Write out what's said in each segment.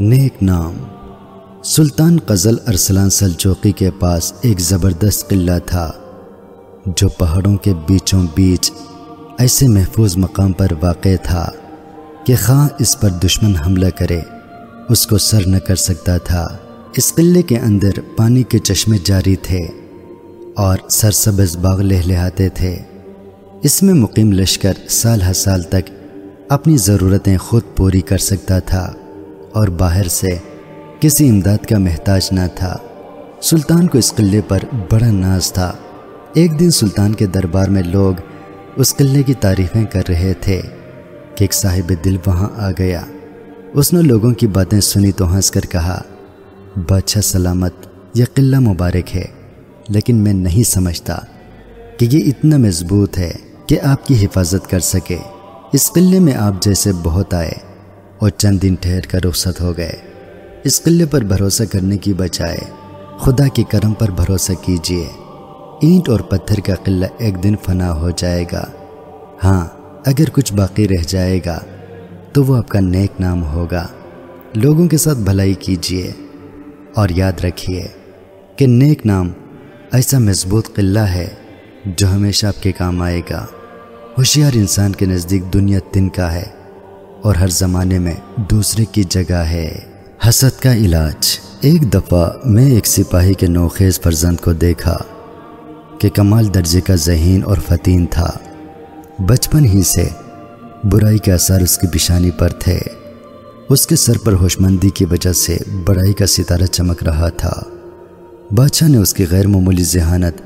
نیک نام۔ سلطان قزل ارسلان سلچوقی کے پاس ایک زبردست قلعہ تھا، جو پہاڑوں کے بیچوں بیچ ایسے محفوظ مقام پر واقع تھا کہ خواہ اس پر دشمن حملہ کرے، اس کو سر نہ کر سکتا تھا۔ اس قلعے کے اندر پانی کے چشمے جاری تھے اور سرسبز باغ لہلہاتے تھے۔ اس میں مقیم لشکر سال ہر سال تک اپنی ضرورتیں خود پوری کر سکتا تھا۔ اور باہر سے کسی امداد کا محتاج نہ تھا۔ سلطان کو اس قلعے پر بڑا ناز تھا۔ ایک دن سلطان کے دربار میں لوگ اس قلعے کی تعریفیں کر رہے تھے کہ ایک صاحب دل وہاں آ گیا۔ اس نے لوگوں کی باتیں سنی تو ہنس کر کہا، بادشاہ سلامت، یہ قلعہ مبارک ہے، لیکن میں نہیں سمجھتا کہ یہ اتنا مضبوط ہے کہ آپ کی حفاظت کر سکے۔ اس قلعے میں آپ جیسے بہت آئے۔ اور چند دن ٹھہر کر رخصت ہو گئے۔ اس قلعے پر بھروسہ کرنے کی بجائے خدا کے کرم پر بھروسہ کیجیے اینٹ اور پتھر کا قلعہ ایک دن فنا ہو جائے گا۔ ہاں اگر کچھ باقی رہ جائے گا تو وہ آپ کا نیک نام ہوگا۔ لوگوں کے ساتھ بھلائی کیجیے اور یاد رکھیے کہ نیک نام ایسا مضبوط قلعہ ہے جو ہمیشہ آپ کے کام آئے گا۔ ہوشیار انسان کے نزدیک دنیا تن کا ہے۔ اور ہر زمانے میں دوسرے کی جگہ ہے۔ حسد کا علاج۔ ایک دفعہ میں ایک سپاہی کے نوخیز فرزند کو دیکھا کہ کمال درجے کا ذہین اور فتین تھا۔ بچپن ہی سے برائی کے اثر اس کی پیشانی پر تھے۔ اس کے سر پر ہوشمندی کی وجہ سے بڑائی کا ستارہ چمک رہا تھا۔ بادشاہ نے اس کی غیر معمولی ذہانت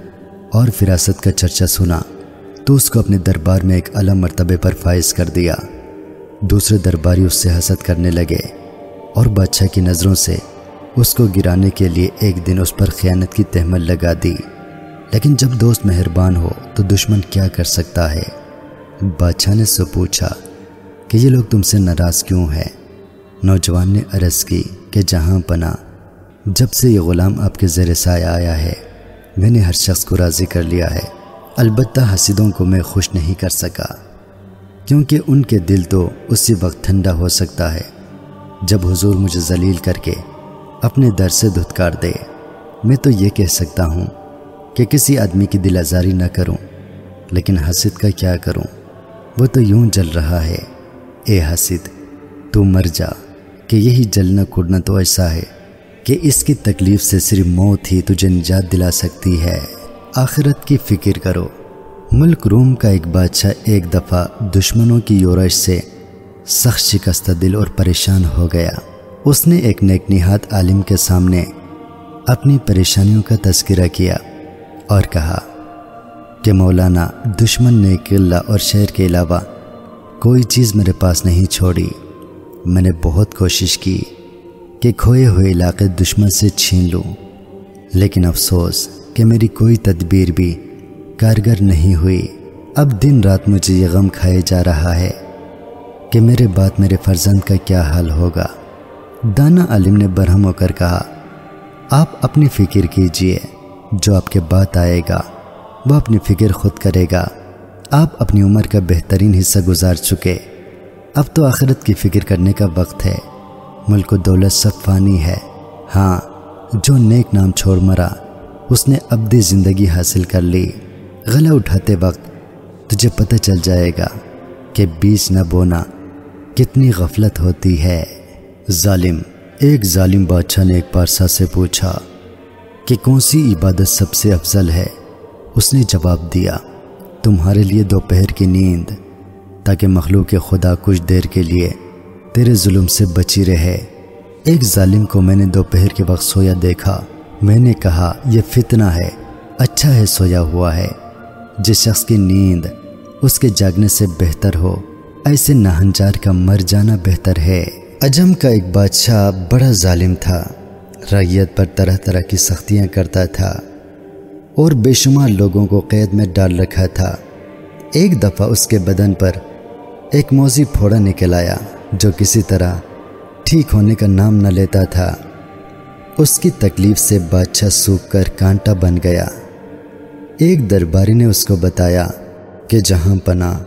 اور فراست کا چرچا سنا تو اس کو اپنے دربار میں ایک علم مرتبے پر فائز کر دیا۔ دوسرے درباری اس سے حسد کرنے لگے اور بادشاہ کی نظروں سے اس کو گرانے کے لیے ایک دن اس پر خیانت کی تحمل لگا دی۔ لیکن جب دوست مہربان ہو تو دشمن کیا کر سکتا ہے؟ بادشاہ نے سے پوچھا کہ یہ لوگ تم سے ناراض کیوں ہے نوجوان نے عرض کی کہ جہاں پنا جب سے یہ غلام آپ کے زیر سایہ آیا ہے، میں نے ہر شخص کو راضی کر لیا ہے۔ البتہ حسیدوں کو میں خوش نہیں کر سکا۔ کیونکہ ان کے دل تو اسی وقت ٹھنڈا ہو سکتا ہے، جب حضور مجھے ذلیل کر کے اپنے در سے دھتکار دے۔ میں تو یہ کہہ سکتا ہوں کہ کسی آدمی کی دل آزاری نہ کروں، لیکن حسد کا کیا کروں؟ وہ تو یوں جل رہا ہے، اے حسد، تو مر جا، کہ یہی جلنا کڑنا تو ایسا ہے کہ اس کی تکلیف سے صرف موت ہی تجھے نجات دلا سکتی ہے۔ آخرت کی فکر کرو۔ ملک روم کا ایک بادشاہ ایک دفعہ دشمنوں کی یورش سے سخت شکستہ دل اور پریشان ہو گیا۔ اس نے ایک نیک نہاد عالم کے سامنے اپنی پریشانیوں کا تذکرہ کیا اور کہا کہ مولانا، دشمن نے قلعہ اور شہر کے علاوہ کوئی چیز میرے پاس نہیں چھوڑی۔ میں نے بہت کوشش کی کہ کھوئے ہوئے علاقے دشمن سے چھین لوں، لیکن افسوس کہ میری کوئی تدبیر بھی کارگر نہیں ہوئی۔ اب دن رات مجھے یہ غم کھائے جا رہا ہے کہ میرے بعد میرے فرزند کا کیا حال ہوگا۔ دانا عالم نے برہم ہو کر کہا، آپ اپنی فکر کیجیے، جو آپ کے بعد آئے گا، وہ اپنی فکر خود کرے گا۔ آپ اپنی عمر کا بہترین حصہ گزار چکے۔ اب تو آخرت کی فکر کرنے کا وقت ہے۔ ملک و دولت سب فانی ہے۔ ہاں جو نیک نام چھوڑ مرا، اس نے ابدی زندگی حاصل کر لی۔ غلہ اٹھاتے وقت تجھے پتہ چل جائے گا کہ بیچ نہ بونا کتنی غفلت ہوتی ہے۔ ظالم، ایک ظالم بادشاہ نے ایک پارسا سے پوچھا کہ کون سی عبادت سب سے افضل ہے؟ اس نے جواب دیا، تمہارے لیے دوپہر کی نیند، تاکہ مخلوق خدا کچھ دیر کے لیے تیرے ظلم سے بچی رہے۔ ایک ظالم کو میں نے دوپہر کے وقت سویا دیکھا، میں نے کہا، یہ فتنہ ہے اچھا ہے سویا ہوا ہے۔ جس شخص کی نیند اس کے جاگنے سے بہتر ہو، ایسے نہنجار کا مر جانا بہتر ہے۔ اجم کا ایک بادشاہ بڑا ظالم تھا ریت پر طرح طرح کی سختیاں کرتا تھا اور بے شمار لوگوں کو قید میں ڈال رکھا تھا۔ ایک دفعہ اس کے بدن پر ایک موزی پھوڑا نکل آیا، جو کسی طرح ٹھیک ہونے کا نام نہ لیتا تھا۔ اس کی تکلیف سے بادشاہ سوکھ کر کانٹا بن گیا۔ ایک درباری نے اس کو بتایا کہ جہاں پناہ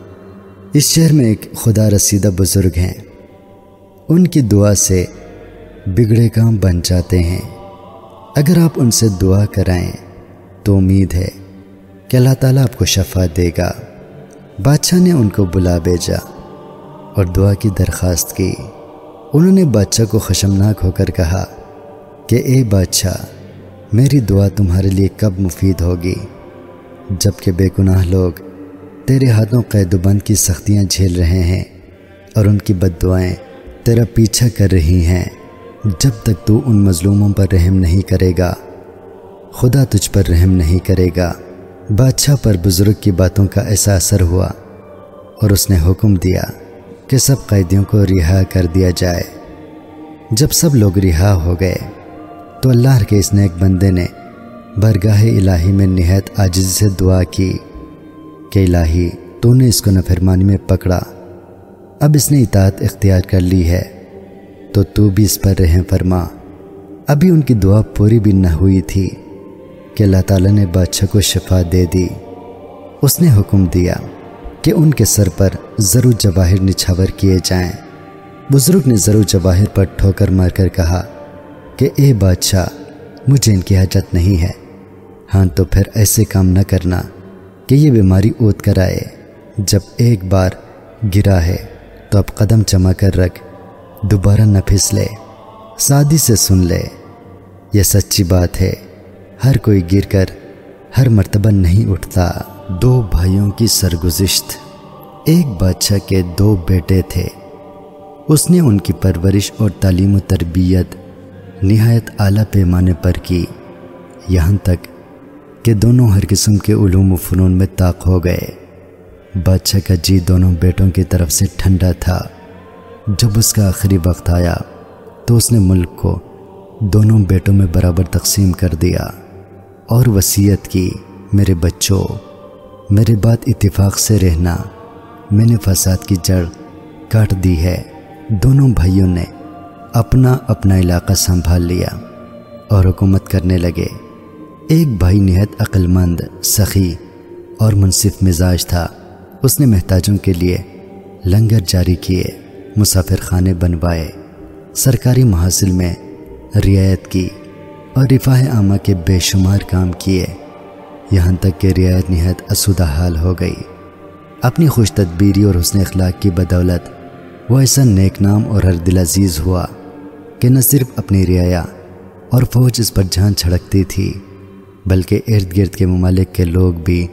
اس شہر میں ایک خدا رسیدہ بزرگ ہیں۔ ان کی دعا سے بگڑے کام بن جاتے ہیں۔ اگر آپ ان سے دعا کرائیں تو امید ہے کہ اللہ تعالیٰ آپ کو شفا دے گا۔ بادشاہ نے ان کو بلا بھیجا اور دعا کی درخواست کی۔ انہوں نے بادشاہ کو خشمناک ہو کر کہا کہ، اے بادشاہ، میری دعا تمہارے لیے کب مفید ہوگی؟ جبکہ بے گناہ لوگ تیرے ہاتھوں قید و بند کی سختیاں جھیل رہے ہیں اور ان کی بد دعائیں تیرا پیچھا کر رہی ہیں۔ جب تک تو ان مظلوموں پر رحم نہیں کرے گا، خدا تجھ پر رحم نہیں کرے گا۔ بادشاہ پر بزرگ کی باتوں کا ایسا اثر ہوا اور اس نے حکم دیا کہ سب قیدیوں کو رہا کر دیا جائے۔ جب سب لوگ رہا ہو گئے تو اللہ کے اس نیک بندے نے برگاہ الہی میں نہایت عاجز سے دعا کی کہ الہی تو نے اس کو نفرمانی میں پکڑا۔ اب اس نے اطاعت اختیار کر لی ہے۔ تو تو بھی اس پر رحم فرما۔ ابھی ان کی دعا پوری بھی نہ ہوئی تھی کہ اللہ تعالیٰ نے بادشاہ کو شفا دے دی۔ اس نے حکم دیا کہ ان کے سر پر ضرور جواہر نچھاور کیے جائیں۔ بزرگ نے ضرور جواہر پر ٹھوکر مار کر کہا کہ اے بادشاہ، مجھے ان کی حاجت نہیں ہے۔ ہاں تو پھر ایسے کام نہ کرنا کہ یہ بیماری اوت کر آئے۔ جب ایک بار گرا ہے تو اب قدم چما کر رکھ، دوبارہ نہ پھسلے، سادی سے سن لے۔ یہ سچی بات ہے، ہر کوئی گر کر ہر مرتبہ نہیں اٹھتا۔ دو بھائیوں کی سرگزشت۔ ایک بادشاہ کے دو بیٹے تھے۔ اس نے ان کی پرورش اور تعلیم و تربیت نہایت اعلیٰ پیمانے پر کی۔ یہاں تک کہ دونوں ہر قسم کے علوم و فنون میں طاق ہو گئے۔ بادشاہ کا جی دونوں بیٹوں کی طرف سے ٹھنڈا تھا۔ جب اس کا آخری وقت آیا تو اس نے ملک کو دونوں بیٹوں میں برابر تقسیم کر دیا اور وصیت کی، میرے بچوں، میرے بات اتفاق سے رہنا۔ میں نے فساد کی جڑ کاٹ دی ہے۔ دونوں بھائیوں نے اپنا اپنا علاقہ سنبھال لیا اور حکومت کرنے لگے۔ ایک بھائی نہایت عقل مند سخی اور منصف مزاج تھا۔ اس نے محتاجوں کے لیے لنگر جاری کیے مسافر خانے بنوائے، سرکاری محاصل میں رعایت کی اور رفاہ عامہ کے بے شمار کام کیے۔ یہاں تک کہ رعایت نہایت اسودہ حال ہو گئی۔ اپنی خوش تدبیری اور حسن اخلاق کی بدولت، وہ ایسا نیک نام اور ہر دل عزیز ہوا کہ نہ صرف اپنی رعایا اور فوج اس پر جھان چھڑکتی تھی۔ بلکہ ارد گرد کے ممالک کے لوگ بھی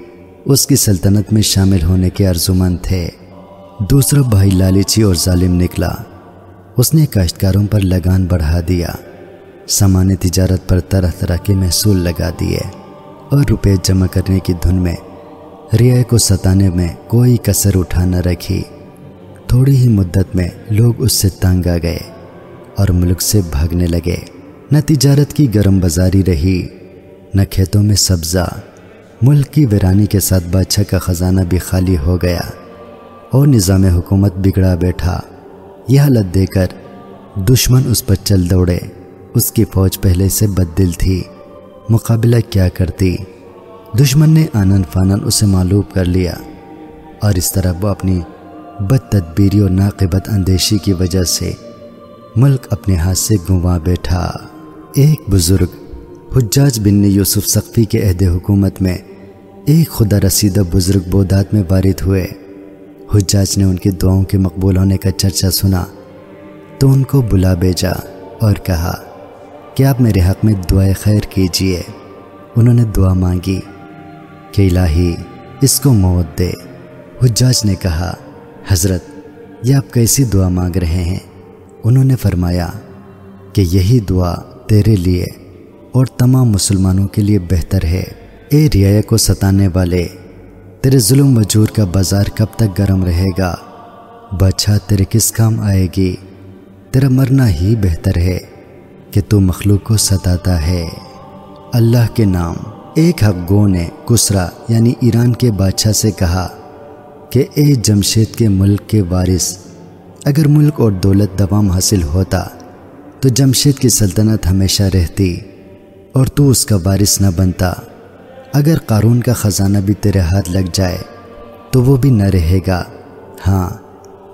اس کی سلطنت میں شامل ہونے کے ارزمند تھے۔ دوسرا بھائی لالچی اور ظالم نکلا۔ اس نے کاشتکاروں پر لگان بڑھا دیا۔ سامان تجارت پر طرح طرح کے محصول لگا دیے۔ اور روپے جمع کرنے کی دھن میں ریا کو ستانے میں کوئی کسر اٹھا نہ رکھی۔ تھوڑی ہی مدت میں لوگ اس سے تنگ آ گئے اور ملک سے بھاگنے لگے۔ نہ تجارت کی گرم بازاری رہی۔ نہ کھیتوں میں سبزہ، ملک کی ویرانی کے ساتھ بادشاہ کا خزانہ بھی خالی ہو گیا اور نظام حکومت بگڑا بیٹھا۔ یہ حالت دے کر دشمن اس پر چل دوڑے۔ اس کی فوج پہلے سے بد دل تھی۔ مقابلہ کیا کرتی؟ دشمن نے آنن فانن اسے معلوم کر لیا اور اس طرح وہ اپنی بد تدبیری اور ناقبت اندیشی کی وجہ سے ملک اپنے ہاتھ سے گنوا بیٹھا۔ ایک بزرگ حجاج بن یوسف سقفی کے عہد حکومت میں ایک خدا رسیدہ بزرگ بودات میں بارد ہوئے۔ حجاج نے ان کی دعاؤں کے مقبول ہونے کا چرچا سنا۔ تو ان کو بلا بھیجا اور کہا کہ آپ میرے حق میں دعائے خیر کیجیے؟ انہوں نے دعا مانگی کہ الہی، اس کو موت دے۔ حجاج نے کہا، حضرت، یہ آپ کیسی دعا مانگ رہے ہیں؟ انہوں نے فرمایا، کہ یہی دعا تیرے لیے اور تمام مسلمانوں کے لیے بہتر ہے۔ اے ریا کو ستانے والے، تیرے ظلم وجور کا بازار کب تک گرم رہے گا؟ بچہ تیرے کس کام آئے گی؟ تیرا مرنا ہی بہتر ہے کہ تو مخلوق کو ستاتا ہے۔ اللہ کے نام، ایک حق گو نے کسرا یعنی ایران کے بادشاہ سے کہا کہ اے جمشید کے ملک کے وارث، اگر ملک اور دولت دوام حاصل ہوتا تو جمشید کی سلطنت ہمیشہ رہتی۔ اور تو اس کا وارث نہ بنتا۔ اگر قارون کا خزانہ بھی تیرے ہاتھ لگ جائے، تو وہ بھی نہ رہے گا۔ ہاں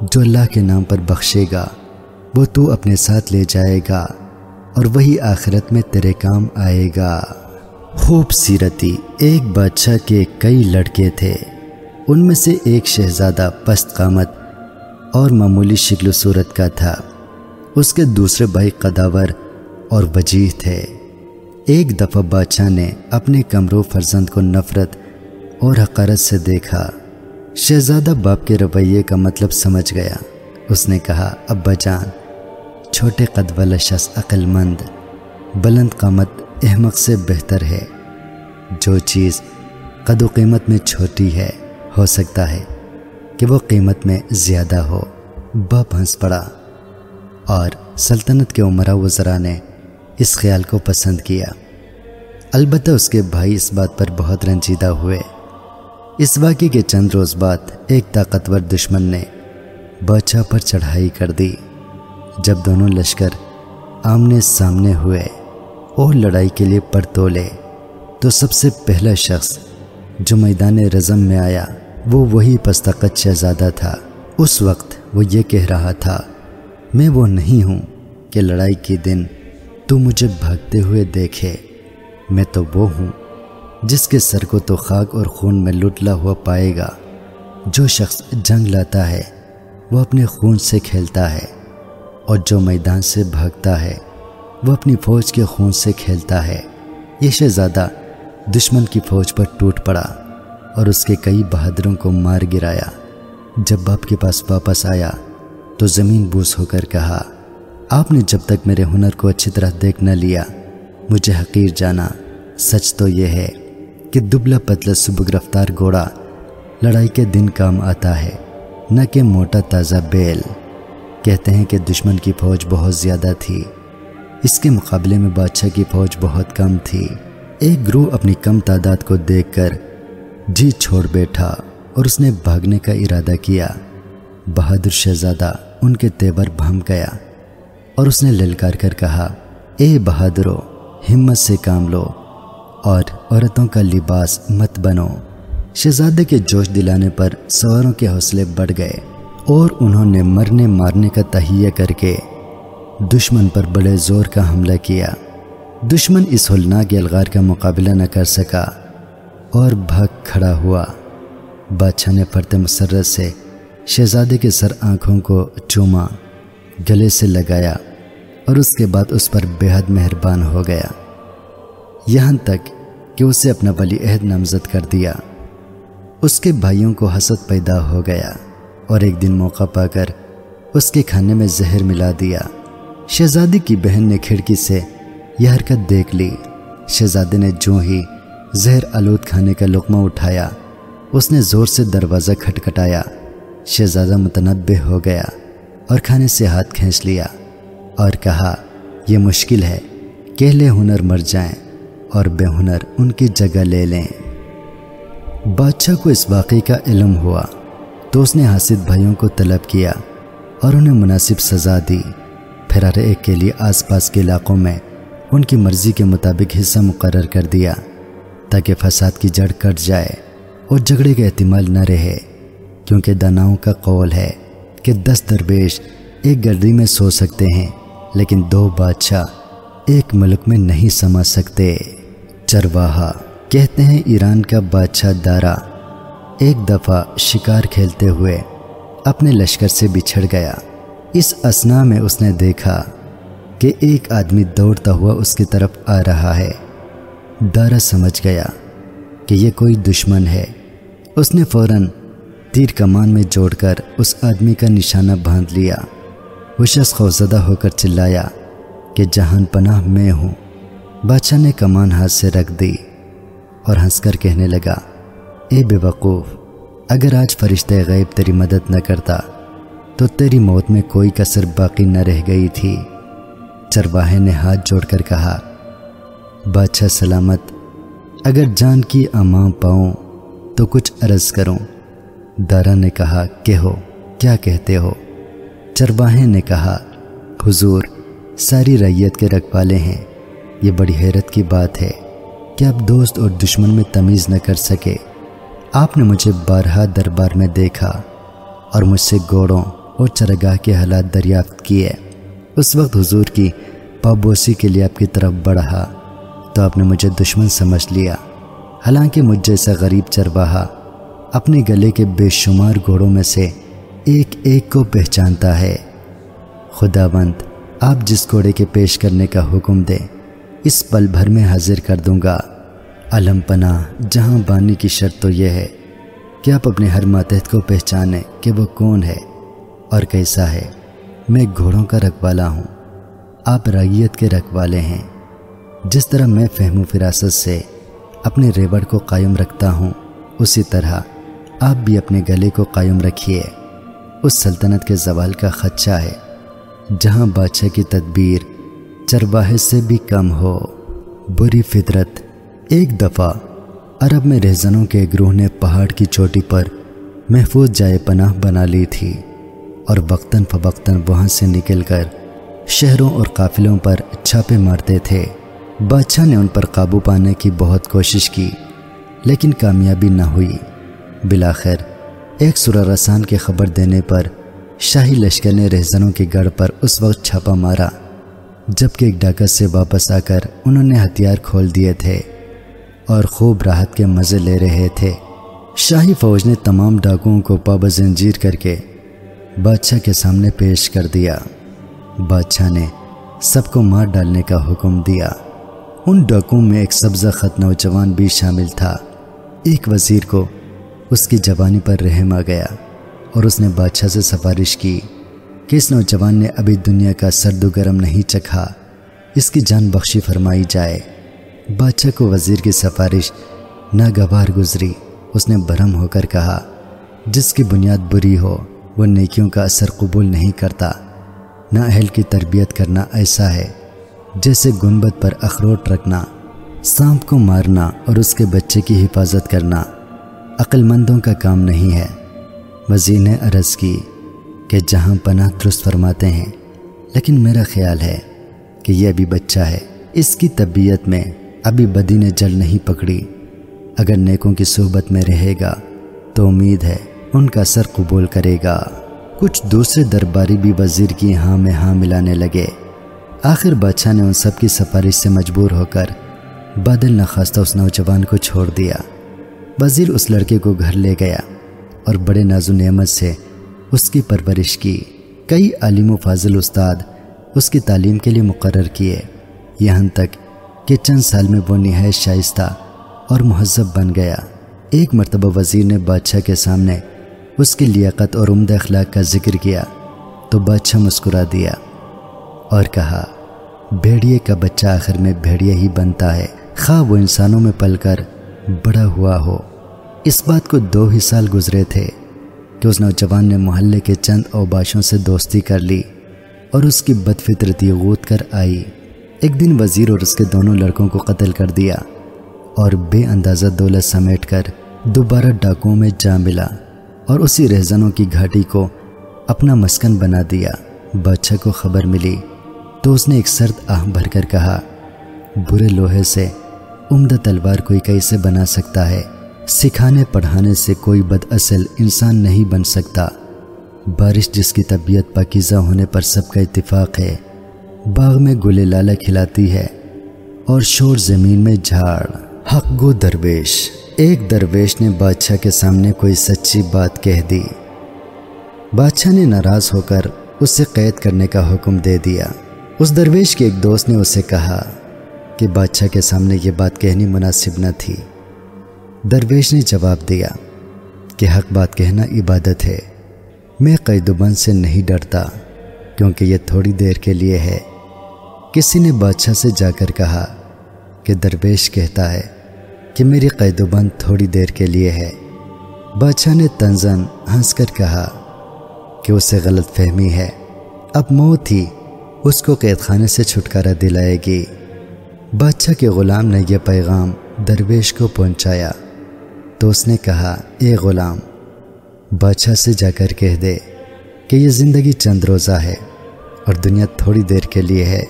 جو اللہ کے نام پر بخشے گا، وہ تو اپنے ساتھ لے جائے گا، اور وہی آخرت میں تیرے کام آئے گا۔ خوبصیرتی ایک بادشاہ کے کئی لڑکے تھے۔ ان میں سے ایک شہزادہ پست قامت اور معمولی شکل و صورت کا تھا۔ اس کے دوسرے بھائی قداور اور وجیح تھے۔ ایک دفعہ بادشاہ نے اپنے کمروں فرزند کو نفرت اور حقارت سے دیکھا۔ شہزادہ باپ کے رویے کا مطلب سمجھ گیا۔ اس نے کہا، ابا جان، چھوٹے قد والا شخص عقل مند، بلند قامت احمق سے بہتر ہے۔ جو چیز قد و قیمت میں چھوٹی ہے، ہو سکتا ہے کہ وہ قیمت میں زیادہ ہو۔ باپ ہنس پڑا اور سلطنت کے عمرہ وزراء نے اس خیال کو پسند کیا۔ البتہ اس کے بھائی اس بات پر بہت رنجیدہ ہوئے۔ اس واقعے کے چند روز بعد ایک طاقتور دشمن نے بادشاہ پر چڑھائی کر دی۔ جب دونوں لشکر آمنے سامنے ہوئے اور لڑائی کے لیے پرتولے تو سب سے پہلا شخص جو میدان رزم میں آیا، وہ وہی پستقت شہزادہ تھا۔ اس وقت وہ یہ کہہ رہا تھا، میں وہ نہیں ہوں کہ لڑائی کے دن تو مجھے بھاگتے ہوئے دیکھے۔ میں تو وہ ہوں جس کے سر کو تو خاک اور خون میں لٹلا ہوا پائے گا۔ جو شخص جنگ لاتا ہے، وہ اپنے خون سے کھیلتا ہے۔ اور جو میدان سے بھاگتا ہے، وہ اپنی فوج کے خون سے کھیلتا ہے۔ یہ شہزادہ دشمن کی فوج پر ٹوٹ پڑا اور اس کے کئی بہادروں کو مار گرایا۔ جب باپ کے پاس واپس آیا تو زمین بوس ہو کر کہا آپ نے جب تک میرے ہنر کو اچھی طرح دیکھ نہ لیا، مجھے حقیر جانا۔ سچ تو یہ ہے کہ دبلا پتلا صبح رفتار گھوڑا لڑائی کے دن کام آتا ہے، نہ کہ موٹا تازہ بیل۔ کہتے ہیں کہ دشمن کی فوج بہت زیادہ تھی۔ اس کے مقابلے میں بادشاہ کی فوج بہت کم تھی۔ ایک گروہ اپنی کم تعداد کو دیکھ کر جی چھوڑ بیٹھا اور اس نے بھاگنے کا ارادہ کیا۔ بہادر شہزادہ ان کے تیور بھم گیا۔ اور اس نے للکار کر کہا، اے بہادرو، ہمت سے کام لو اور عورتوں کا لباس مت بنو۔ شہزادے کے جوش دلانے پر سواروں کے حوصلے بڑھ گئے اور انہوں نے مرنے مارنے کا تہیہ کر کے دشمن پر بڑے زور کا حملہ کیا۔ دشمن اس ہلناک الغار کا مقابلہ نہ کر سکا اور بھاگ کھڑا ہوا۔ بادشاہ نے فرت مسرت سے شہزادے کے سر آنکھوں کو چوما، گلے سے لگایا۔ اور اس کے بعد اس پر بے حد مہربان ہو گیا۔ یہاں تک کہ اسے اپنا ولی عہد نامزد کر دیا۔ اس کے بھائیوں کو حسد پیدا ہو گیا اور ایک دن موقع پا کر اس کے کھانے میں زہر ملا دیا۔ شہزادی کی بہن نے کھڑکی سے یہ حرکت دیکھ لی۔ شہزادے نے جو ہی زہر آلود کھانے کا لقمہ اٹھایا۔ اس نے زور سے دروازہ کھٹکھٹایا۔ شہزادہ متنبع ہو گیا اور کھانے سے ہاتھ کھینچ لیا۔ اور کہا، یہ مشکل ہے، کہلے ہنر مر جائیں اور بے ہنر ان کی جگہ لے لیں. بادشاہ کو اس واقعے کا علم ہوا تو اس نے حاسد بھائیوں کو طلب کیا اور انہیں مناسب سزا دی۔ پھر ہر ایک کے لیے آس پاس کے علاقوں میں ان کی مرضی کے مطابق حصہ مقرر کر دیا تاکہ فساد کی جڑ کٹ جائے اور جھگڑے کا احتمال نہ رہے، کیونکہ داناؤں کا قول ہے کہ دس درویش ایک گردی میں سو سکتے ہیں۔ لیکن دو بادشاہ ایک ملک میں نہیں سما سکتے۔ چرواہا، کہتے ہیں ایران کا بادشاہ دارا، ایک دفعہ شکار کھیلتے ہوئے اپنے لشکر سے بچھڑ گیا۔ اس اسنا میں اس نے دیکھا کہ ایک آدمی دوڑتا ہوا اس کی طرف آ رہا ہے۔ دارا سمجھ گیا کہ یہ کوئی دشمن ہے۔ اس نے فوراً تیر کمان میں جوڑ کر اس آدمی کا نشانہ باندھ لیا۔ وہ شخص خوفزدہ ہو کر چلایا کہ جہان پناہ میں ہوں۔ بادشاہ نے کمان ہاتھ سے رکھ دی اور ہنس کر کہنے لگا، اے بے وقوف، اگر آج فرشتہ غیب تیری مدد نہ کرتا، تو تیری موت میں کوئی کثر باقی نہ رہ گئی تھی۔ چرواہے نے ہاتھ جوڑ کر کہا، بادشاہ سلامت، اگر جان کی امام پاؤں تو کچھ عرض کروں۔ دارا نے کہا کہ ہو کیا کہتے ہو؟ چرواہے نے کہا، حضور، ساری ریت کے رکھوالے ہیں۔ یہ بڑی حیرت کی بات ہے کہ آپ دوست اور دشمن میں تمیز نہ کر سکے۔ آپ نے مجھے بارہا دربار میں دیکھا اور مجھ سے گوڑوں اور چرگاہ کے حالات دریافت کیے۔ اس وقت حضور کی پابوسی کے لیے آپ کی طرف بڑھا تو آپ نے مجھے دشمن سمجھ لیا۔ حالانکہ مجھ جیسا غریب چرواہا اپنے گلے کے بے شمار گھوڑوں میں سے ایک ایک کو پہچانتا ہے۔ خدا بند آپ جس گھوڑے کے پیش کرنے کا حکم دیں، اس پل بھر میں حاضر کر دوں گا۔ علم پناہ، جہاں بانی کی شرط تو یہ ہے کہ آپ اپنے ہر ماتحت کو پہچانیں کہ وہ کون ہے اور کیسا ہے۔ میں گھوڑوں کا رکھوالا ہوں۔ آپ رائیت کے رکھوالے ہیں۔ جس طرح میں فہم و فراست سے اپنے ریوڑ کو قائم رکھتا ہوں، اسی طرح آپ بھی اپنے گلے کو قائم رکھیے۔ اس سلطنت کے زوال کا خدشہ ہے، جہاں بادشاہ کی تدبیر چرواہے سے بھی کم ہو۔ بری فطرت، ایک دفعہ عرب میں رہزنوں کے گروہ نے پہاڑ کی چوٹی پر محفوظ جائے پناہ بنا لی تھی اور وقتاً فوقتاً وہاں سے نکل کر شہروں اور قافلوں پر چھاپے مارتے تھے۔ بادشاہ نے ان پر قابو پانے کی بہت کوشش کی، لیکن کامیابی نہ ہوئی۔ بلاخر ایک سرا رسان کے خبر دینے پر شاہی لشکر نے رہزنوں کی گڑھ پر اس وقت چھاپا مارا، جبکہ ایک ڈاکت سے واپس آ کر انہوں نے ہتھیار کھول دیے تھے اور خوب راحت کے مزے لے رہے تھے۔ شاہی فوج نے تمام ڈاکوؤں کو پاب زنجیر کر کے بادشاہ کے سامنے پیش کر دیا۔ بادشاہ نے سب کو مار ڈالنے کا حکم دیا۔ ان ڈاکوں میں ایک سبزہ خط نوجوان بھی شامل تھا۔ ایک وزیر کو اس کی جوانی پر رحم آ گیا اور اس نے بادشاہ سے سفارش کی کہ اس نوجوان نے ابھی دنیا کا سرد و گرم نہیں چکھا، اس کی جان بخشی فرمائی جائے۔ بادشاہ کو وزیر کی سفارش ناگوار گزری۔ اس نے برہم ہو کر کہا، جس کی بنیاد بری ہو، وہ نیکیوں کا اثر قبول نہیں کرتا۔ نہ اہل کی تربیت کرنا ایسا ہے، جیسے گنبد پر اخروٹ رکھنا، سانپ کو مارنا اور اس کے بچے کی حفاظت کرنا۔ عقل مندوں کا کام نہیں ہے۔ وزیر نے عرض کی کہ جہاں پناہ درست فرماتے ہیں، لیکن میرا خیال ہے کہ یہ ابھی بچہ ہے۔ اس کی طبیعت میں ابھی بدی نے جل نہیں پکڑی۔ اگر نیکوں کی صحبت میں رہے گا تو امید ہے ان کا سر قبول کرے گا۔ کچھ دوسرے درباری بھی وزیر کی ہاں میں ہاں ملانے لگے۔ آخر بادشاہ نے ان سب کی سفارش سے مجبور ہو کر بادل نخواستہ اس نوجوان کو چھوڑ دیا۔ وزیر اس لڑکے کو گھر لے گیا اور بڑے ناز و نعمت سے اس کی پرورش کی۔ کئی عالم و فاضل استاد اس کی تعلیم کے لیے مقرر کیے۔ یہاں تک کہ چند سال میں وہ نہایت شائستہ اور مہذب بن گیا۔ ایک مرتبہ وزیر نے بادشاہ کے سامنے اس کی لیاقت اور عمدہ اخلاق کا ذکر کیا تو بادشاہ مسکرا دیا اور کہا، بھیڑیے کا بچہ آخر میں بھیڑیا ہی بنتا ہے۔ خواہ وہ انسانوں میں پل کر بڑا ہوا ہو۔ اس بات کو دو ہی سال گزرے تھے کہ اس نوجوان نے محلے کے چند اوباشوں سے دوستی کر لی اور اس کی بد فطرتی غوت کر آئی۔ ایک دن وزیر اور اس کے دونوں لڑکوں کو قتل کر دیا اور بے اندازہ دولت سمیٹ کر دوبارہ ڈاکوں میں جا ملا اور اسی رہزنوں کی گھاٹی کو اپنا مسکن بنا دیا۔ بادشاہ کو خبر ملی تو اس نے ایک سرد آہ بھر کر کہا، برے لوہے سے عمدہ تلوار کوئی کیسے بنا سکتا ہے۔ سکھانے پڑھانے سے کوئی بد اصل انسان نہیں بن سکتا۔ بارش جس کی طبیعت پاکیزہ ہونے پر سب کا اتفاق ہے۔ باغ میں گلے لالا کھلاتی ہے اور شور زمین میں جھاڑ۔ حق گو درویش۔ ایک درویش نے بادشاہ کے سامنے کوئی سچی بات کہہ دی۔ بادشاہ نے ناراض ہو کر اسے قید کرنے کا حکم دے دیا۔ اس درویش کے ایک دوست نے اسے کہا کہ بادشاہ کے سامنے یہ بات کہنی مناسب نہ تھی۔ درویش نے جواب دیا کہ حق بات کہنا عبادت ہے۔ میں قید و بند سے نہیں ڈرتا کیونکہ یہ تھوڑی دیر کے لیے ہے۔ کسی نے بادشاہ سے جا کر کہا کہ درویش کہتا ہے کہ میری قید و بند تھوڑی دیر کے لیے ہے۔ بادشاہ نے تنزن ہنس کر کہا کہ اسے غلط فہمی ہے۔ اب موت ہی اس کو قید خانے سے چھٹکارا دلائے گی۔ بادشاہ کے غلام نے یہ پیغام درویش کو پہنچایا تو اس نے کہا، اے غلام، بادشاہ سے جا کر کہہ دے کہ یہ زندگی چند روزہ ہے اور دنیا تھوڑی دیر کے لیے ہے۔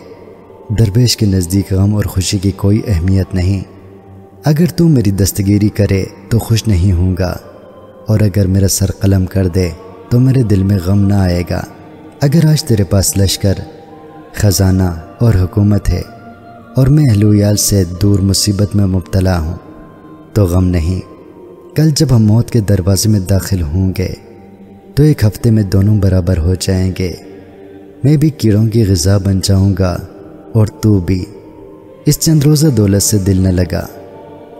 درویش کے نزدیک غم اور خوشی کی کوئی اہمیت نہیں۔ اگر تو میری دستگیری کرے تو خوش نہیں ہوں گا اور اگر میرا سر قلم کر دے تو میرے دل میں غم نہ آئے گا۔ اگر آج تیرے پاس لشکر، خزانہ اور حکومت ہے اور میں اہلویال سے دور مصیبت میں مبتلا ہوں۔ تو غم نہیں، کل جب ہم موت کے دروازے میں داخل ہوں گے، تو ایک ہفتے میں دونوں برابر ہو جائیں گے۔ میں بھی کیڑوں کی غذا بن جاؤں گا اور تو بھی۔ اس چند روزہ دولت سے دل نہ لگا،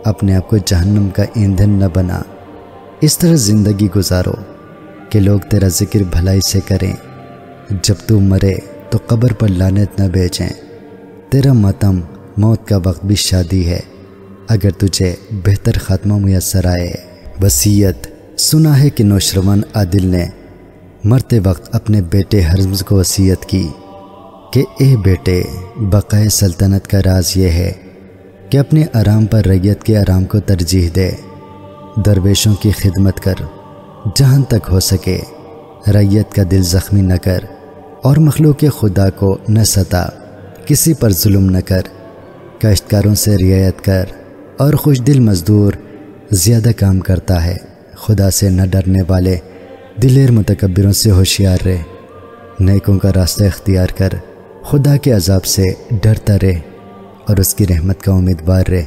اپنے آپ کو جہنم کا ایندھن نہ بنا۔ اس طرح زندگی گزارو کہ لوگ تیرا ذکر بھلائی سے کریں۔ جب تو مرے تو قبر پر لانت نہ بیچیں تیرا ماتم موت کا وقت بھی شادی ہے۔ اگر تجھے بہتر خاتمہ میسر آئے۔ وسیعت سنا ہے کہ نوشروان عادل نے مرتے وقت اپنے بیٹے حرمز کو وسیعت کی کہ اے بیٹے، بقائے سلطنت کا راز یہ ہے کہ اپنے آرام پر ریت کے آرام کو ترجیح دے۔ درویشوں کی خدمت کر۔ جہاں تک ہو سکے ریت کا دل زخمی نہ کر اور مخلوق خدا کو نہ ستا۔ کسی پر ظلم نہ کر۔ کاشتکاروں سے رعایت کر اور خوش دل مزدور زیادہ کام کرتا ہے۔ خدا سے نہ ڈرنے والے دلیر متکبروں سے ہوشیار رہے۔ نیکوں کا راستہ اختیار کر خدا کے عذاب سے ڈرتا رہے اور اس کی رحمت کا امیدوار رہے۔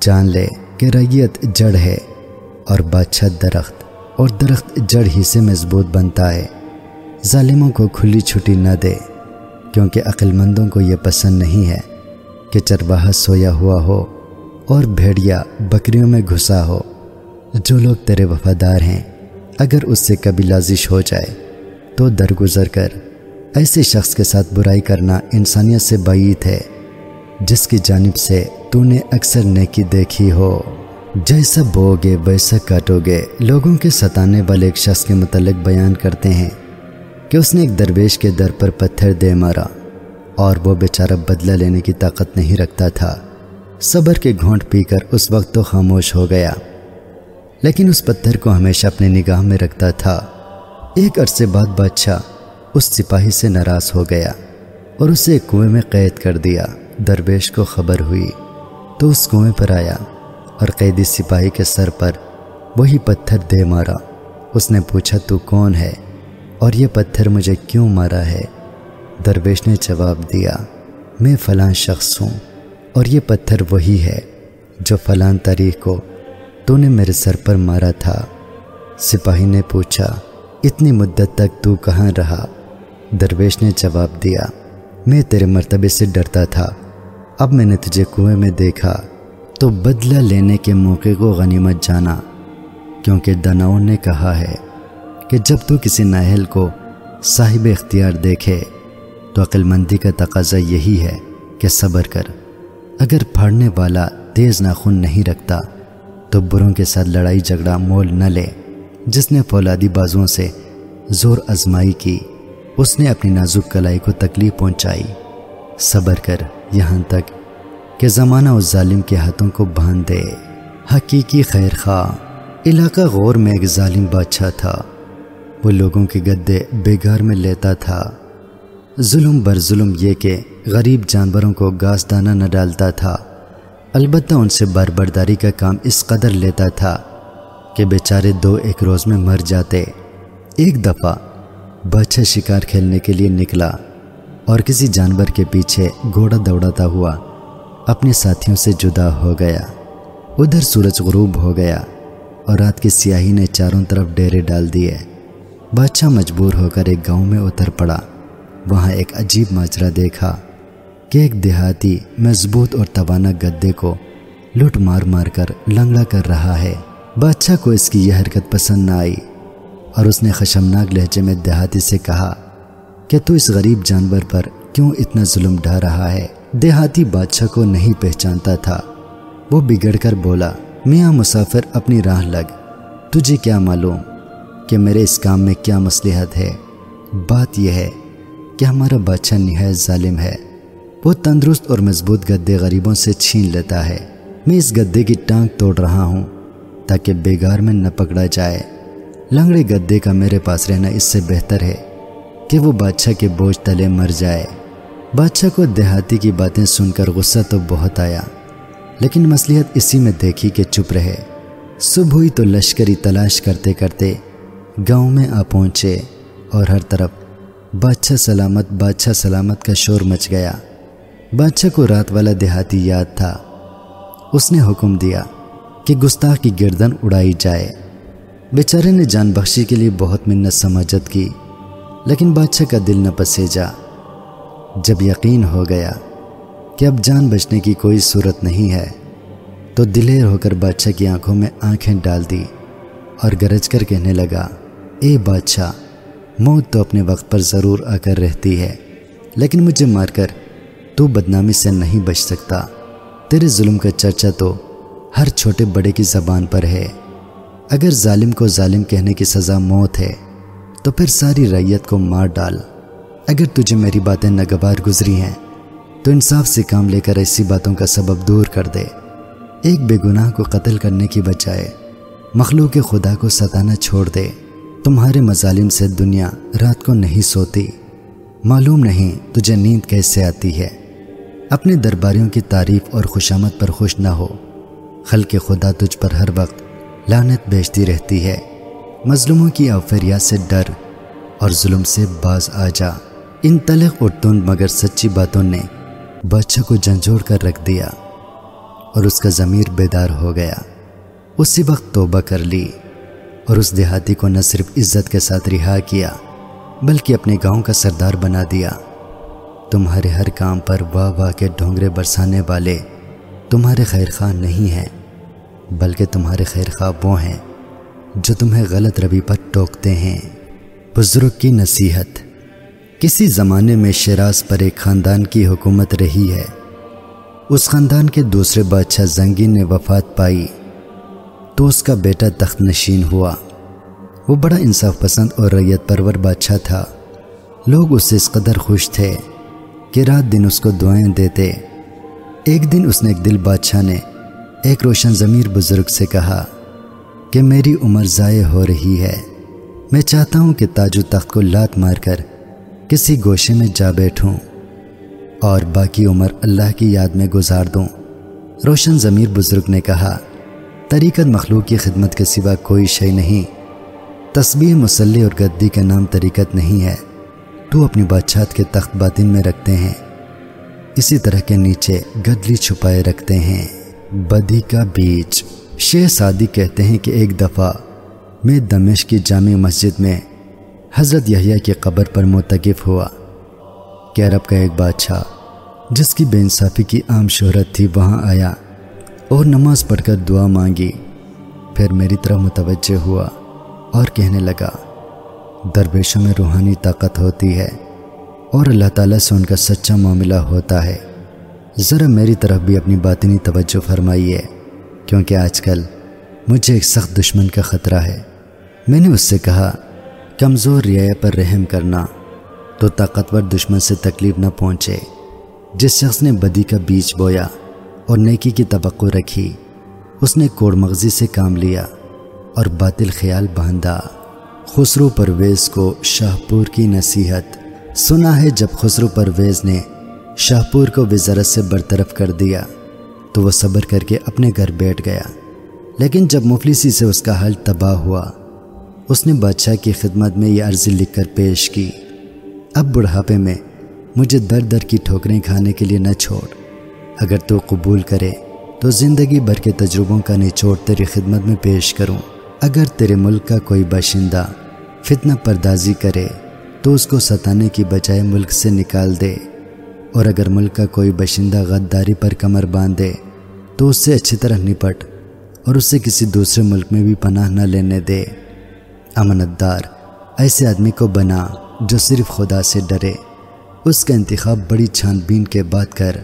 جان لے کہ ریت جڑ ہے اور بادشاہ درخت اور درخت جڑ ہی سے مضبوط بنتا ہے۔ ظالموں کو کھلی چھٹی نہ دے۔ کیونکہ عقل مندوں کو یہ پسند نہیں ہے کہ چرواہ سویا ہوا ہو اور بھیڑیا بکریوں میں گھسا ہو۔ جو لوگ تیرے وفادار ہیں، اگر اس سے کبھی لازش ہو جائے، تو درگزر کر۔ ایسے شخص کے ساتھ برائی کرنا انسانیت سے بعید ہے، جس کی جانب سے تو نے اکثر نیکی دیکھی ہو۔ جیسا بو گے، ویسا کاٹو گے۔ لوگوں کے ستانے والے ایک شخص کے متعلق بیان کرتے ہیں کہ اس نے ایک درویش کے در پر پتھر دے مارا اور وہ بیچارہ بدلہ لینے کی طاقت نہیں رکھتا تھا۔ صبر کے گھونٹ پی کر اس وقت تو خاموش ہو گیا۔ لیکن اس پتھر کو ہمیشہ اپنے نگاہ میں رکھتا تھا۔ ایک عرصے بعد بادشاہ اس سپاہی سے ناراض ہو گیا اور اسے ایک کنویں میں قید کر دیا۔ درویش کو خبر ہوئی تو اس کنویں پر آیا اور قیدی سپاہی کے سر پر وہی پتھر دے مارا۔ اس نے پوچھا، تو کون ہے؟ اور یہ پتھر مجھے کیوں مارا ہے؟ درویش نے جواب دیا، میں فلاں شخص ہوں اور یہ پتھر وہی ہے جو فلاں تاریخ کو تو نے میرے سر پر مارا تھا۔ سپاہی نے پوچھا، اتنی مدت تک تو کہاں رہا؟ درویش نے جواب دیا، میں تیرے مرتبے سے ڈرتا تھا، اب میں نے تجھے کنویں میں دیکھا، تو بدلہ لینے کے موقع کو غنیمت جانا، کیونکہ دناؤں نے کہا ہے۔ کہ جب تو کسی ناہل کو صاحب اختیار دیکھے تو عقل مندی کا تقاضا یہی ہے کہ صبر کر۔ اگر پھاڑنے والا تیز ناخن نہیں رکھتا تو بروں کے ساتھ لڑائی جھگڑا مول نہ لے۔ جس نے فولادی بازوں سے زور ازمائی کی، اس نے اپنی نازک کلائی کو تکلیف پہنچائی۔ صبر کر یہاں تک کہ زمانہ اس ظالم کے ہاتھوں کو باندھ دے حقیقی خیر خواہ، علاقہ غور میں ایک ظالم بادشاہ تھا۔ وہ لوگوں کے گدے بیگار میں لیتا تھا۔ ظلم بر ظلم یہ کہ غریب جانوروں کو گاس دانہ نہ ڈالتا تھا۔ البتہ ان سے بربرداری کا کام اس قدر لیتا تھا کہ بیچارے دو ایک روز میں مر جاتے۔ ایک دفعہ بادشاہ شکار کھیلنے کے لیے نکلا اور کسی جانور کے پیچھے گھوڑا دوڑاتا ہوا اپنے ساتھیوں سے جدا ہو گیا۔ ادھر سورج غروب ہو گیا اور رات کی سیاہی نے چاروں طرف ڈیرے ڈال دیے۔ بادشاہ مجبور ہو کر ایک گاؤں میں اتر پڑا۔ وہاں ایک عجیب ماجرا دیکھا کہ ایک دیہاتی مضبوط اور توانا گدے کو لٹ مار مار کر لنگڑا کر رہا ہے۔ بادشاہ کو اس کی یہ حرکت پسند نہ آئی اور اس نے خشمناک لہجے میں دیہاتی سے کہا کہ تو اس غریب جانور پر کیوں اتنا ظلم ڈھا رہا ہے؟ دیہاتی بادشاہ کو نہیں پہچانتا تھا۔ وہ بگڑ کر بولا، میاں مسافر، اپنی راہ لگ، تجھے کیا معلوم؟ کہ میرے اس کام میں کیا مصلحت ہے؟ بات یہ ہے کہ ہمارا بادشاہ نہایت ظالم ہے۔ وہ تندرست اور مضبوط گدے غریبوں سے چھین لیتا ہے۔ میں اس گدے کی ٹانگ توڑ رہا ہوں تاکہ بیگار میں نہ پکڑا جائے۔ لنگڑے گدے کا میرے پاس رہنا اس سے بہتر ہے کہ وہ بادشاہ کے بوجھ تلے مر جائے۔ بادشاہ کو دیہاتی کی باتیں سن کر غصہ تو بہت آیا، لیکن مصلیحت اسی میں دیکھی کہ چپ رہے۔ صبح ہوئی تو لشکری تلاش کرتے کرتے گاؤں میں آ پہنچے اور ہر طرف بادشاہ سلامت بادشاہ سلامت کا شور مچ گیا۔ بادشاہ کو رات والا دیہاتی یاد تھا۔ اس نے حکم دیا کہ گستاخ کی گردن اڑائی جائے۔ بیچارے نے جان بخشی کے لیے بہت منت سماجت کی، لیکن بادشاہ کا دل نہ پسیجا۔ جب یقین ہو گیا کہ اب جان بچنے کی کوئی صورت نہیں ہے، تو دلیر ہو کر بادشاہ کی آنکھوں میں آنکھیں ڈال دی اور گرج کر کہنے لگا اے بادشاہ، موت تو اپنے وقت پر ضرور آ کر رہتی ہے، لیکن مجھے مار کر تو بدنامی سے نہیں بچ سکتا۔ تیرے ظلم کا چرچا تو ہر چھوٹے بڑے کی زبان پر ہے۔ اگر ظالم کو ظالم کہنے کی سزا موت ہے، تو پھر ساری ریت کو مار ڈال۔ اگر تجھے میری باتیں نگبار گزری ہیں، تو انصاف سے کام لے کر ایسی باتوں کا سبب دور کر دے۔ ایک بے گناہ کو قتل کرنے کی بجائے مخلوق خدا کو ستانا چھوڑ دے۔ تمہارے مظالم سے دنیا رات کو نہیں سوتی۔ معلوم نہیں تجھے نیند کیسے آتی ہے۔ اپنے درباریوں کی تعریف اور خوشامت پر خوش نہ ہو۔ خلق خدا تجھ پر ہر وقت لانت بیچتی رہتی ہے۔ مظلوموں کی اوفریات سے ڈر اور ظلم سے باز آ جا۔ ان تلق اور تند مگر سچی باتوں نے بادشاہ کو جھنجھوڑ کر رکھ دیا اور اس کا ضمیر بیدار ہو گیا۔ اسی وقت توبہ کر لی۔ اور اس دیہاتی کو نہ صرف عزت کے ساتھ رہا کیا، بلکہ اپنے گاؤں کا سردار بنا دیا۔ تمہارے ہر کام پر واہ واہ کے ڈھونگرے برسانے والے تمہارے خیر خواہ نہیں ہیں، بلکہ تمہارے خیر خواہ وہ ہیں جو تمہیں غلط روی پر ٹوکتے ہیں۔ بزرگ کی نصیحت، کسی زمانے میں شراز پر ایک خاندان کی حکومت رہی ہے۔ اس خاندان کے دوسرے بادشاہ زنگی نے وفات پائی۔ تو اس کا بیٹا تخت نشین ہوا۔ وہ بڑا انصاف پسند اور ریت پرور بادشاہ تھا۔ لوگ اس سے اس قدر خوش تھے کہ رات دن اس کو دعائیں دیتے۔ ایک دن اس نے ایک دل بادشاہ نے ایک روشن ضمیر بزرگ سے کہا کہ میری عمر ضائع ہو رہی ہے۔ میں چاہتا ہوں کہ تاج و تخت کو لات مار کر کسی گوشے میں جا بیٹھوں اور باقی عمر اللہ کی یاد میں گزار دوں۔ روشن ضمیر بزرگ نے کہا طریقت مخلوق کی خدمت کے سوا کوئی شے نہیں۔ تسبیح مسلح اور گدی کا نام طریقت نہیں ہے۔ تو اپنی بادشاہت کے تخت باطن میں رکھتے ہیں۔ اسی طرح کے نیچے گدلی چھپائے رکھتے ہیں۔ بدی کا بیچ شیخ سادی کہتے ہیں کہ ایک دفعہ میں دمش کی جامع مسجد میں حضرت یحییٰ کی قبر پر متقف ہوا۔ کہ عرب کا ایک بادشاہ، جس کی بے انصافی کی عام شہرت تھی، وہاں آیا۔ اور نماز پڑھ کر دعا مانگی۔ پھر میری طرح متوجہ ہوا اور کہنے لگا، درویشوں میں روحانی طاقت ہوتی ہے اور اللہ تعالیٰ سے ان کا سچا معاملہ ہوتا ہے۔ ذرا میری طرف بھی اپنی باطنی توجہ فرمائیے، کیونکہ آج کل مجھے ایک سخت دشمن کا خطرہ ہے۔ میں نے اس سے کہا، کمزور رعایا پر رحم کرنا تو طاقتور دشمن سے تکلیف نہ پہنچے، جس شخص نے بدی کا بیج بویا۔ اور نیکی کی توقع رکھی۔ اس نے کوڑ مغزی سے کام لیا اور باطل خیال باندھا۔ خسرو پرویز کو شاہ پور کی نصیحت۔ سنا ہے جب خسرو پرویز نے شاہ پور کو وزارت سے برطرف کر دیا، تو وہ صبر کر کے اپنے گھر بیٹھ گیا۔ لیکن جب مفلسی سے اس کا حل تباہ ہوا، اس نے بادشاہ کی خدمت میں یہ عرضی لکھ کر پیش کی، اب بڑھاپے میں مجھے در در کی ٹھوکریں کھانے کے لیے نہ چھوڑ۔ اگر تو قبول کرے، تو زندگی بھر کے تجربوں کا نچوڑ تیری خدمت میں پیش کروں۔ اگر تیرے ملک کا کوئی باشندہ فتنہ پردازی کرے، تو اس کو ستانے کی بجائے ملک سے نکال دے۔ اور اگر ملک کا کوئی باشندہ غداری پر کمر باندھے، تو اس سے اچھی طرح نپٹ اور اس سے کسی دوسرے ملک میں بھی پناہ نہ لینے دے۔ امانت دار، ایسے آدمی کو بنا جو صرف خدا سے ڈرے۔ اس کا انتخاب بڑی چھان بین کے بعد کر۔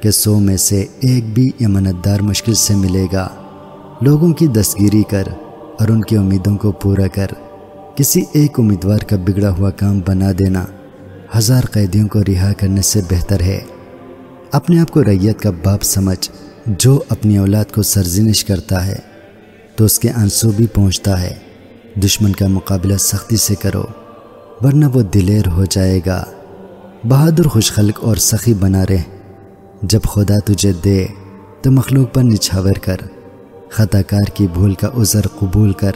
کہ سو میں سے ایک بھی امانت دار مشکل سے ملے گا۔ لوگوں کی دستگیری کر اور ان کی امیدوں کو پورا کر۔ کسی ایک امیدوار کا بگڑا ہوا کام بنا دینا ہزار قیدیوں کو رہا کرنے سے بہتر ہے۔ اپنے آپ کو ریت کا باپ سمجھ جو اپنی اولاد کو سرزنش کرتا ہے تو اس کے آنسو بھی پہنچتا ہے۔ دشمن کا مقابلہ سختی سے کرو ورنہ وہ دلیر ہو جائے گا۔ بہادر خوش خلق اور سخی بنا رہے جب خدا تجھے دے تو مخلوق پر نچھاور کر خطا کار کی بھول کا عذر قبول کر۔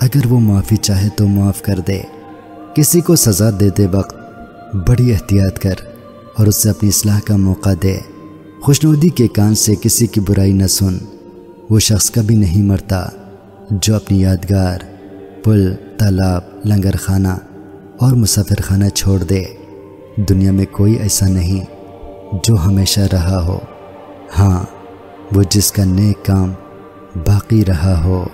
اگر وہ معافی چاہے تو معاف کر دے۔ کسی کو سزا دیتے وقت بڑی احتیاط کر اور اس سے اپنی اصلاح کا موقع دے۔ خوشنودی کے کان سے کسی کی برائی نہ سن۔ وہ شخص کبھی نہیں مرتا جو اپنی یادگار، پل، تالاب، لنگر خانہ اور مسافر خانہ چھوڑ دے۔ دنیا میں کوئی ایسا نہیں۔ جو ہمیشہ رہا ہو۔ ہاں وہ جس کا نیک کام باقی رہا ہو۔